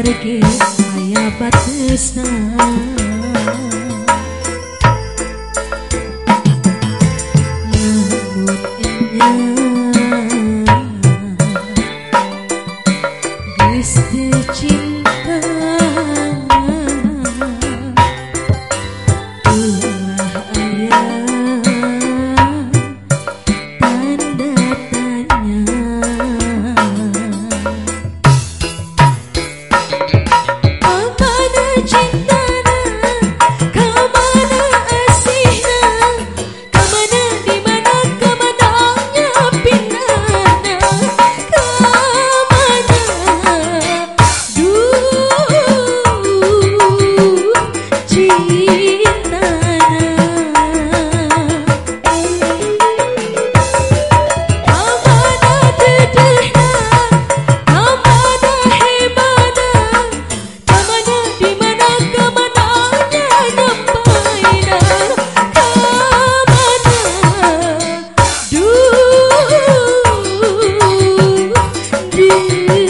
Sabar ke aya batasna Nyamut enyang Geus cinta you.